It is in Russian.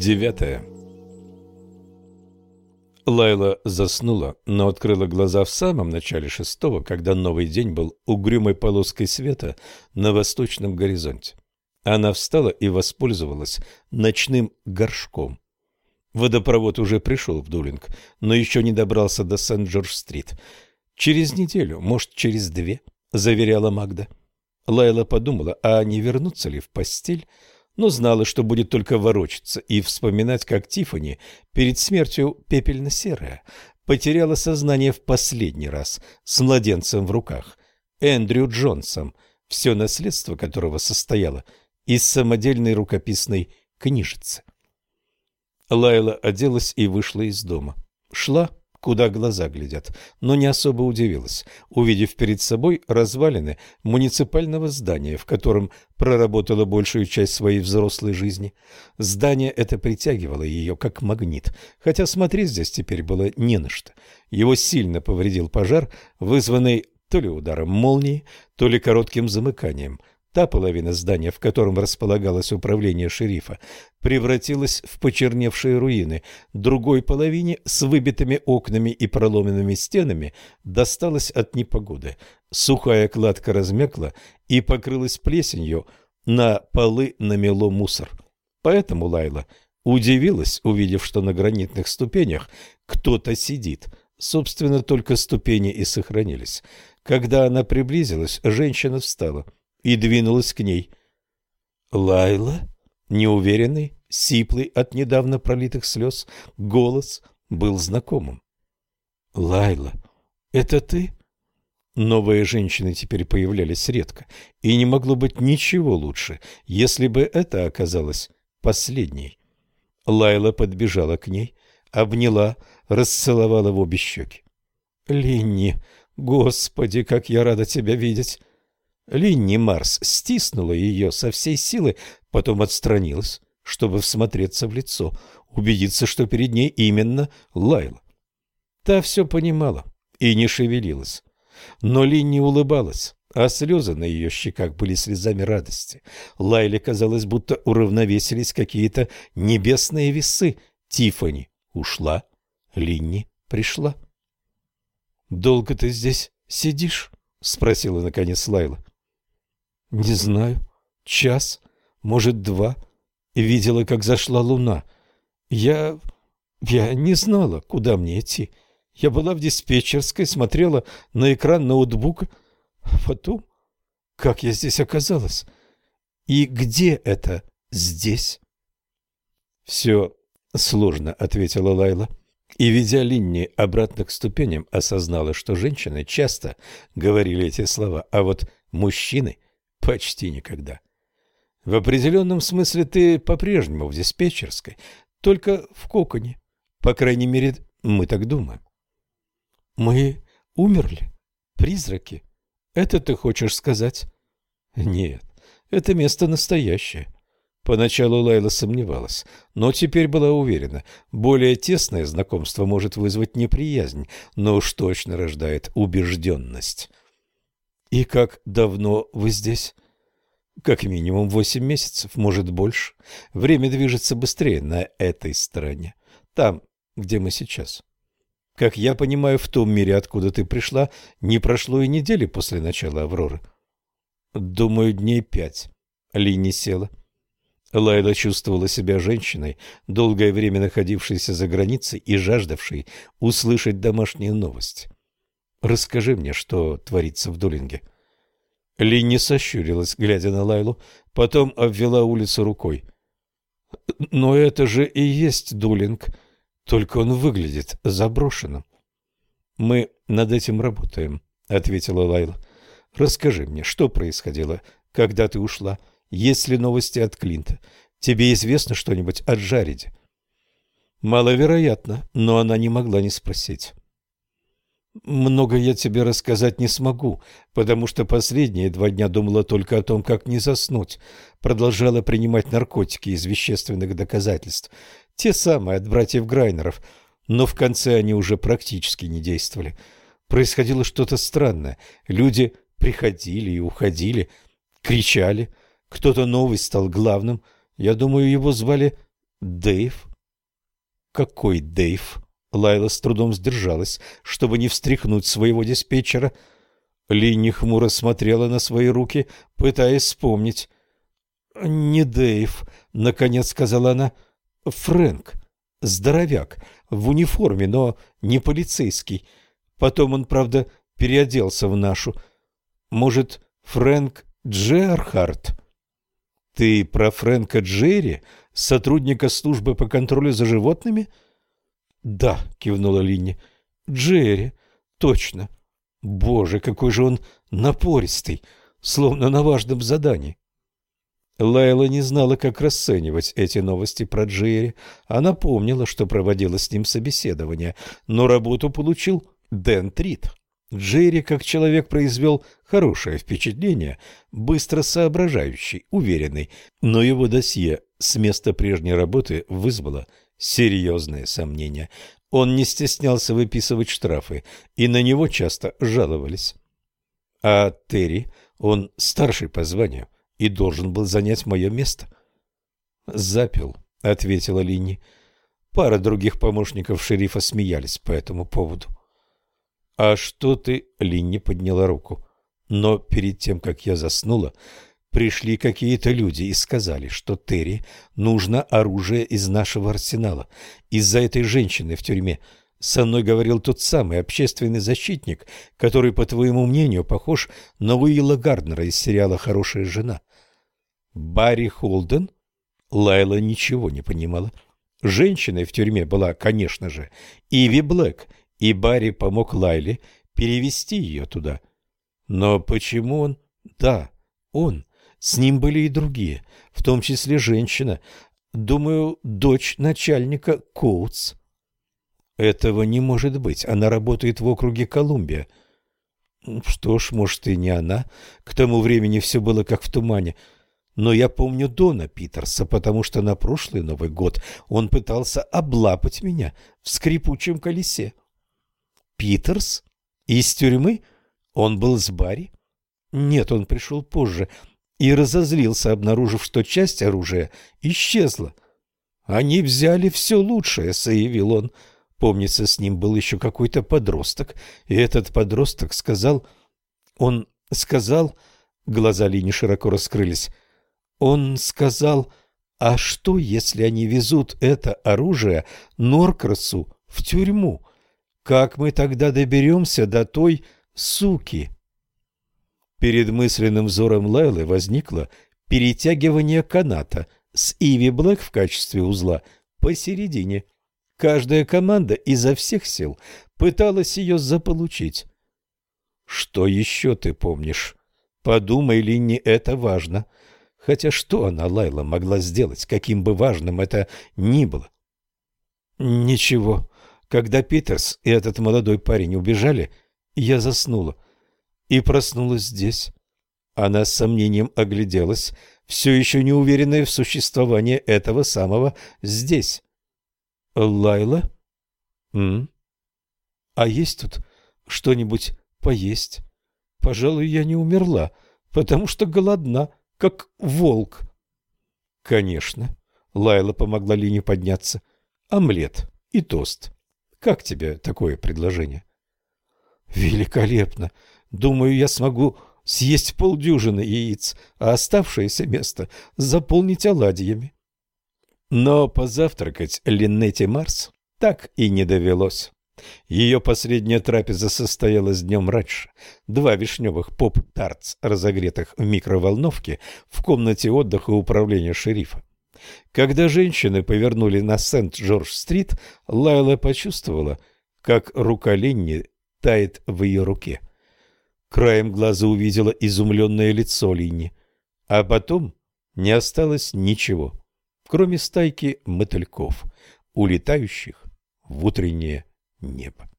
Девятое. Лайла заснула, но открыла глаза в самом начале шестого, когда новый день был угрюмой полоской света на восточном горизонте. Она встала и воспользовалась ночным горшком. Водопровод уже пришел в Дулинг, но еще не добрался до Сент-Джордж-стрит. «Через неделю, может, через две», — заверяла Магда. Лайла подумала, а не вернуться ли в постель, — но знала, что будет только ворочаться и вспоминать, как Тифани перед смертью пепельно-серая потеряла сознание в последний раз с младенцем в руках, Эндрю Джонсом, все наследство которого состояло из самодельной рукописной книжицы. Лайла оделась и вышла из дома. Шла куда глаза глядят, но не особо удивилась, увидев перед собой развалины муниципального здания, в котором проработала большую часть своей взрослой жизни. Здание это притягивало ее как магнит, хотя смотреть здесь теперь было не на что. Его сильно повредил пожар, вызванный то ли ударом молнии, то ли коротким замыканием. Та половина здания, в котором располагалось управление шерифа, превратилась в почерневшие руины. Другой половине с выбитыми окнами и проломленными стенами досталось от непогоды. Сухая кладка размякла и покрылась плесенью, на полы намело мусор. Поэтому Лайла удивилась, увидев, что на гранитных ступенях кто-то сидит. Собственно, только ступени и сохранились. Когда она приблизилась, женщина встала — и двинулась к ней. Лайла, неуверенный, сиплый от недавно пролитых слез, голос был знакомым. «Лайла, это ты?» Новые женщины теперь появлялись редко, и не могло быть ничего лучше, если бы это оказалось последней. Лайла подбежала к ней, обняла, расцеловала в обе щеки. «Линни, господи, как я рада тебя видеть! Линни Марс стиснула ее со всей силы, потом отстранилась, чтобы всмотреться в лицо, убедиться, что перед ней именно Лайла. Та все понимала и не шевелилась. Но Линни улыбалась, а слезы на ее щеках были слезами радости. Лайле казалось, будто уравновесились какие-то небесные весы. Тифани ушла, Линни пришла. «Долго ты здесь сидишь?» — спросила наконец Лайла. Не знаю. Час, может, два. Видела, как зашла луна. Я... я не знала, куда мне идти. Я была в диспетчерской, смотрела на экран ноутбука. А потом... Как я здесь оказалась? И где это здесь? Все сложно, ответила Лайла. И, ведя Линни обратно к ступеням, осознала, что женщины часто говорили эти слова, а вот мужчины — Почти никогда. В определенном смысле ты по-прежнему в диспетчерской, только в коконе. По крайней мере, мы так думаем. Мы умерли? Призраки? Это ты хочешь сказать? Нет, это место настоящее. Поначалу Лайла сомневалась, но теперь была уверена, более тесное знакомство может вызвать неприязнь, но уж точно рождает убежденность. «И как давно вы здесь?» «Как минимум восемь месяцев, может больше. Время движется быстрее на этой стороне. Там, где мы сейчас. Как я понимаю, в том мире, откуда ты пришла, не прошло и недели после начала Авроры». «Думаю, дней пять». Ли не села. Лайла чувствовала себя женщиной, долгое время находившейся за границей и жаждавшей услышать домашние новости. Расскажи мне, что творится в Дулинге. Линни сощурилась, глядя на Лайлу, потом обвела улицу рукой. Но это же и есть Дулинг, только он выглядит заброшенным. Мы над этим работаем, ответила Лайла. Расскажи мне, что происходило, когда ты ушла? Есть ли новости от Клинта? Тебе известно что-нибудь о Джареде? Маловероятно, но она не могла не спросить. Много я тебе рассказать не смогу, потому что последние два дня думала только о том, как не заснуть. Продолжала принимать наркотики из вещественных доказательств. Те самые от братьев Грайнеров, но в конце они уже практически не действовали. Происходило что-то странное. Люди приходили и уходили, кричали. Кто-то новый стал главным. Я думаю, его звали Дэйв. Какой Дэйв? Лайла с трудом сдержалась, чтобы не встряхнуть своего диспетчера. Линни хмуро смотрела на свои руки, пытаясь вспомнить. «Не Дэйв», — наконец сказала она. «Фрэнк. Здоровяк. В униформе, но не полицейский. Потом он, правда, переоделся в нашу. Может, Фрэнк Джерхард?» «Ты про Фрэнка Джерри, сотрудника службы по контролю за животными?» «Да», — кивнула Линни. «Джерри, точно. Боже, какой же он напористый, словно на важном задании». Лайла не знала, как расценивать эти новости про Джерри. Она помнила, что проводила с ним собеседование, но работу получил Дэн Трит. Джерри, как человек, произвел хорошее впечатление, быстро соображающий, уверенный, но его досье с места прежней работы вызвало серьезные сомнения. Он не стеснялся выписывать штрафы, и на него часто жаловались. А Терри, он старший по званию и должен был занять мое место. «Запил», — ответила Линни. Пара других помощников шерифа смеялись по этому поводу. «А что ты?» — Линни подняла руку. Но перед тем, как я заснула, Пришли какие-то люди и сказали, что Терри нужно оружие из нашего арсенала, из-за этой женщины в тюрьме. Со мной говорил тот самый общественный защитник, который, по твоему мнению, похож на Уилла Гарднера из сериала «Хорошая жена». Барри Холден? Лайла ничего не понимала. Женщиной в тюрьме была, конечно же, Иви Блэк, и Барри помог Лайле перевести ее туда. Но почему он... Да, он с ним были и другие, в том числе женщина, думаю, дочь начальника Коутс. Этого не может быть, она работает в округе Колумбия. Что ж, может, и не она. К тому времени все было как в тумане. Но я помню Дона Питерса, потому что на прошлый Новый год он пытался облапать меня в скрипучем колесе. Питерс? Из тюрьмы? Он был с Барри? Нет, он пришел позже и разозлился, обнаружив, что часть оружия исчезла. «Они взяли все лучшее», — заявил он. Помнится, с ним был еще какой-то подросток, и этот подросток сказал... Он сказал... Глаза Лини широко раскрылись. Он сказал, а что, если они везут это оружие Норкрасу в тюрьму? Как мы тогда доберемся до той суки?» Перед мысленным взором Лайлы возникло перетягивание каната с Иви Блэк в качестве узла посередине. Каждая команда изо всех сил пыталась ее заполучить. Что еще ты помнишь? Подумай, ли не это важно. Хотя что она, Лайла, могла сделать, каким бы важным это ни было? Ничего. Когда Питерс и этот молодой парень убежали, я заснула и проснулась здесь. Она с сомнением огляделась, все еще не уверенная в существовании этого самого здесь. «Лайла? М? А есть тут что-нибудь поесть? Пожалуй, я не умерла, потому что голодна, как волк». «Конечно». Лайла помогла Лине подняться. «Омлет и тост. Как тебе такое предложение?» «Великолепно! Думаю, я смогу съесть полдюжины яиц, а оставшееся место заполнить оладьями. Но позавтракать Линнете Марс так и не довелось. Ее последняя трапеза состоялась днем раньше. Два вишневых поп-тартс, разогретых в микроволновке, в комнате отдыха управления шерифа. Когда женщины повернули на Сент-Джордж-стрит, Лайла почувствовала, как рука Линни тает в ее руке. Краем глаза увидела изумленное лицо Линни. А потом не осталось ничего, кроме стайки мотыльков, улетающих в утреннее небо.